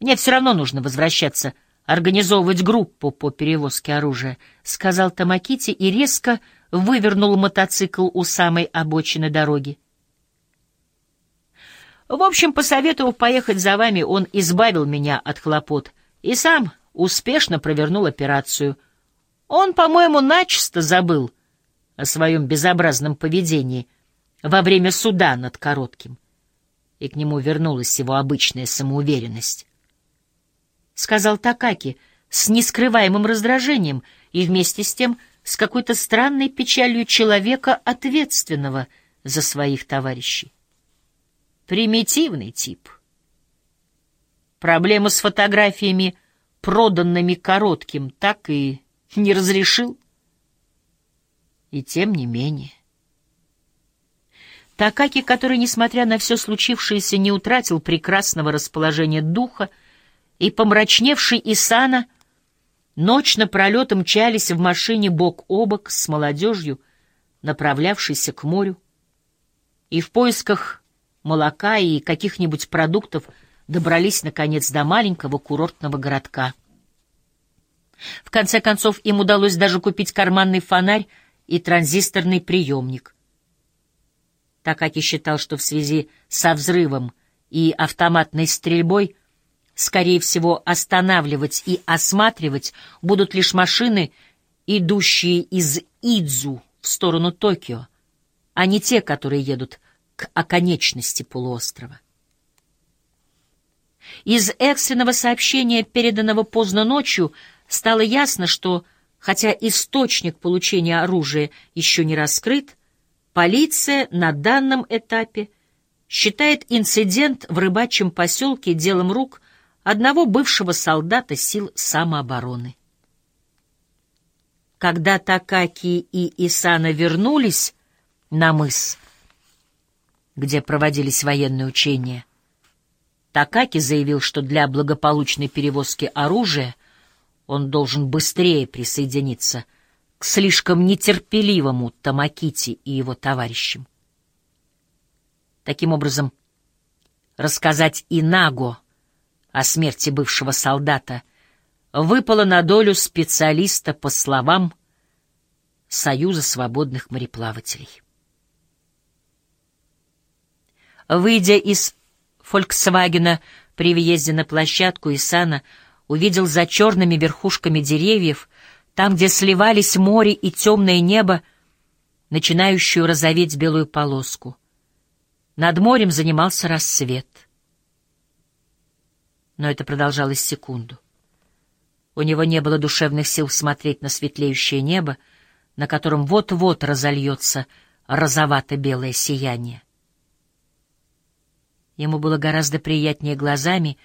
Мне все равно нужно возвращаться, организовывать группу по перевозке оружия, — сказал Тамакити и резко вывернул мотоцикл у самой обочины дороги. В общем, посоветовав поехать за вами, он избавил меня от хлопот и сам успешно провернул операцию. Он, по-моему, начисто забыл о своем безобразном поведении во время суда над коротким, и к нему вернулась его обычная самоуверенность. Сказал Такаки с нескрываемым раздражением и вместе с тем с какой-то странной печалью человека, ответственного за своих товарищей. Примитивный тип. Проблему с фотографиями, проданными коротким, так и не разрешил. И тем не менее. Такаки, который, несмотря на все случившееся, не утратил прекрасного расположения духа, и помрачневший Исана ночь напролет мчались в машине бок о бок с молодежью, направлявшейся к морю, и в поисках молока и каких-нибудь продуктов добрались, наконец, до маленького курортного городка. В конце концов, им удалось даже купить карманный фонарь и транзисторный приемник. Такаки считал, что в связи со взрывом и автоматной стрельбой, скорее всего, останавливать и осматривать будут лишь машины, идущие из Идзу в сторону Токио, а не те, которые едут к оконечности полуострова. Из экстренного сообщения, переданного поздно ночью, стало ясно, что, хотя источник получения оружия еще не раскрыт, полиция на данном этапе считает инцидент в рыбачьем поселке делом рук одного бывшего солдата сил самообороны. Когда Такаки и Исана вернулись на мыс, где проводились военные учения. Такаки заявил, что для благополучной перевозки оружия он должен быстрее присоединиться к слишком нетерпеливому Тамакити и его товарищам. Таким образом, рассказать Инаго о смерти бывшего солдата выпало на долю специалиста по словам Союза свободных мореплавателей. Выйдя из «Фольксвагена» при въезде на площадку, Исана увидел за черными верхушками деревьев, там, где сливались море и темное небо, начинающую розоветь белую полоску. Над морем занимался рассвет. Но это продолжалось секунду. У него не было душевных сил смотреть на светлеющее небо, на котором вот-вот разольется розовато-белое сияние. Ему было гораздо приятнее глазами,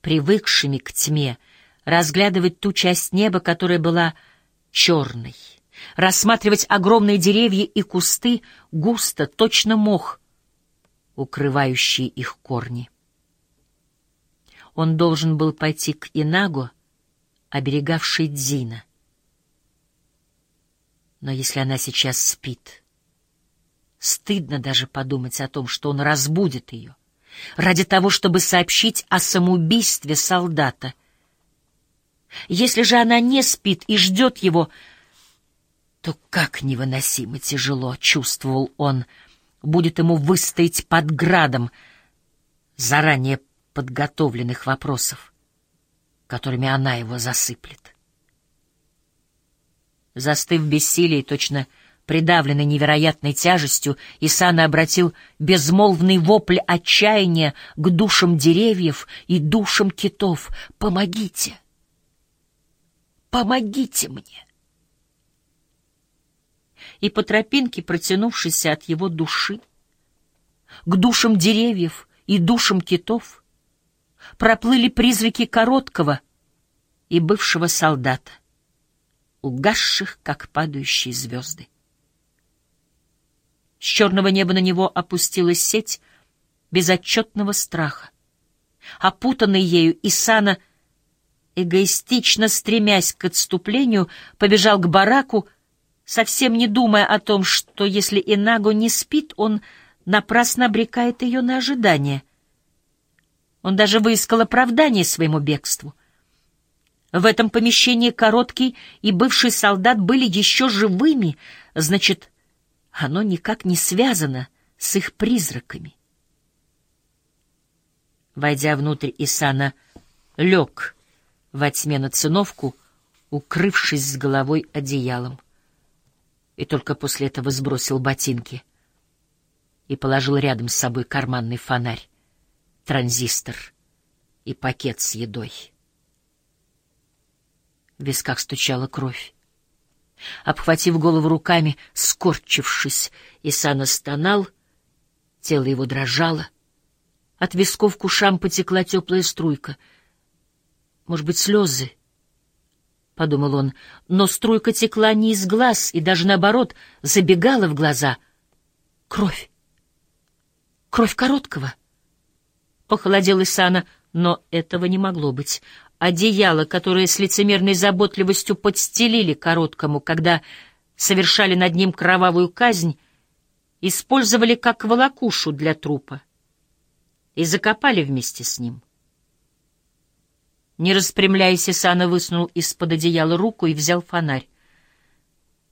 привыкшими к тьме, разглядывать ту часть неба, которая была черной, рассматривать огромные деревья и кусты, густо, точно мох, укрывающие их корни. Он должен был пойти к Инаго, оберегавшей Дзина. Но если она сейчас спит, стыдно даже подумать о том, что он разбудит ее ради того, чтобы сообщить о самоубийстве солдата. Если же она не спит и ждет его, то как невыносимо тяжело, чувствовал он, будет ему выстоять под градом заранее подготовленных вопросов, которыми она его засыплет. Застыв в бессилии, точно Придавленный невероятной тяжестью, Исана обратил безмолвный вопль отчаяния к душам деревьев и душам китов. «Помогите! Помогите мне!» И по тропинке, протянувшейся от его души, к душам деревьев и душам китов, проплыли призраки короткого и бывшего солдата, угасших, как падающие звезды. С черного неба на него опустилась сеть безотчетного страха. Опутанный ею, Исана, эгоистично стремясь к отступлению, побежал к бараку, совсем не думая о том, что если Инаго не спит, он напрасно обрекает ее на ожидание. Он даже выискал оправдание своему бегству. В этом помещении короткий и бывший солдат были еще живыми, значит, оно никак не связано с их призраками. Войдя внутрь, Исана лег во тьме на циновку, укрывшись с головой одеялом. И только после этого сбросил ботинки и положил рядом с собой карманный фонарь, транзистор и пакет с едой. В висках стучала кровь. Обхватив голову руками, скорчившись, Исана стонал, тело его дрожало. От висков к ушам потекла теплая струйка. Может быть, слезы? — подумал он, но струйка текла не из глаз и даже, наоборот, забегала в глаза. Кровь. Кровь короткого. Похолодел Исана, но этого не могло быть одеяло, которое с лицемерной заботливостью подстелили короткому, когда совершали над ним кровавую казнь, использовали как волокушу для трупа и закопали вместе с ним. Не распрямляясь, Исана высунул из-под одеяла руку и взял фонарь.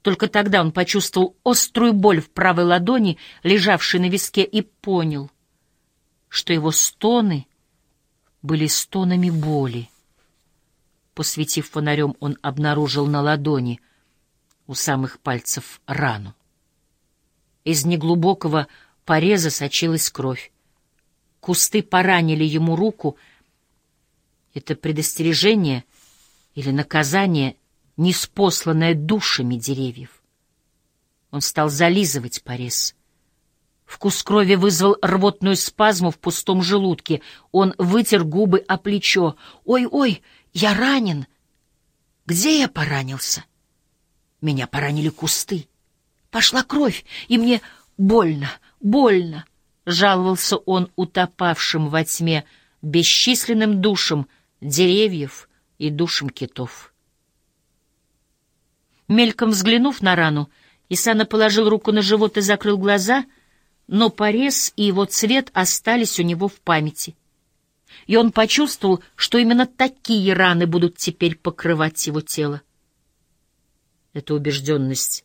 Только тогда он почувствовал острую боль в правой ладони, лежавшей на виске, и понял, что его стоны были стонами боли. Посветив фонарем, он обнаружил на ладони у самых пальцев рану. Из неглубокого пореза сочилась кровь. Кусты поранили ему руку. Это предостережение или наказание, неспосланное душами деревьев. Он стал зализывать порез. Вкус крови вызвал рвотную спазму в пустом желудке. Он вытер губы о плечо. «Ой-ой!» Я ранен. Где я поранился? Меня поранили кусты. Пошла кровь, и мне больно, больно, — жаловался он утопавшим во тьме бесчисленным душам деревьев и душам китов. Мельком взглянув на рану, Исана положил руку на живот и закрыл глаза, но порез и его цвет остались у него в памяти и он почувствовал, что именно такие раны будут теперь покрывать его тело. Эта убежденность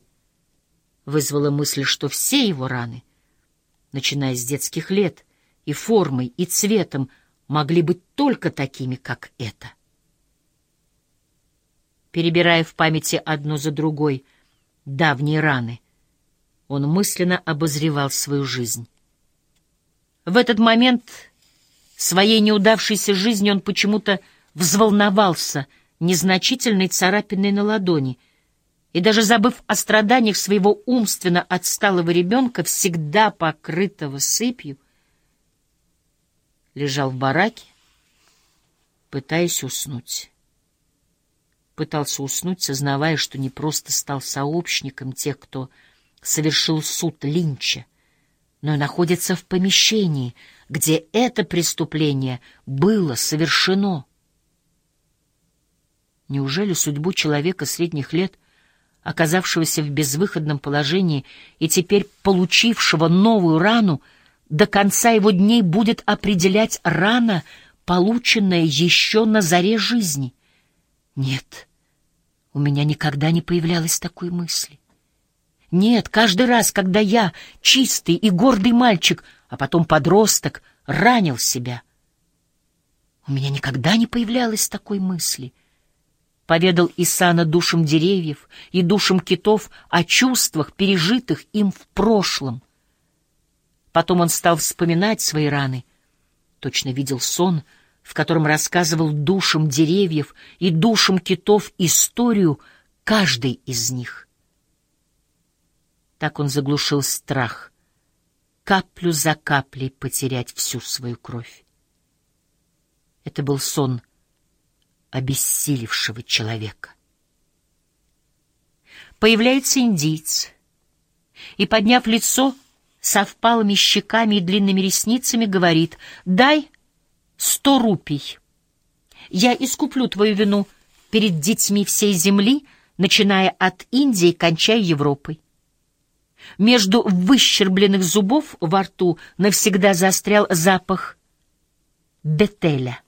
вызвала мысль, что все его раны, начиная с детских лет, и формой, и цветом, могли быть только такими, как это. Перебирая в памяти одну за другой давние раны, он мысленно обозревал свою жизнь. В этот момент Своей неудавшейся жизнью он почему-то взволновался незначительной царапиной на ладони и даже забыв о страданиях своего умственно отсталого ребенка, всегда покрытого сыпью, лежал в бараке, пытаясь уснуть. Пытался уснуть, сознавая, что не просто стал сообщником тех, кто совершил суд Линча, но и находится в помещении — где это преступление было совершено. Неужели судьбу человека средних лет, оказавшегося в безвыходном положении и теперь получившего новую рану, до конца его дней будет определять рана, полученная еще на заре жизни? Нет, у меня никогда не появлялось такой мысли. Нет, каждый раз, когда я, чистый и гордый мальчик, а потом подросток, ранил себя. У меня никогда не появлялось такой мысли. Поведал Исана душам деревьев и душам китов о чувствах, пережитых им в прошлом. Потом он стал вспоминать свои раны. Точно видел сон, в котором рассказывал душам деревьев и душам китов историю каждой из них. Так он заглушил страх, каплю за каплей потерять всю свою кровь. Это был сон обессилевшего человека. Появляется индиец и, подняв лицо со впалыми щеками и длинными ресницами, говорит «Дай сто рупий. Я искуплю твою вину перед детьми всей земли, начиная от Индии и кончая Европой. Между выщербленных зубов во рту навсегда застрял запах Бетеля.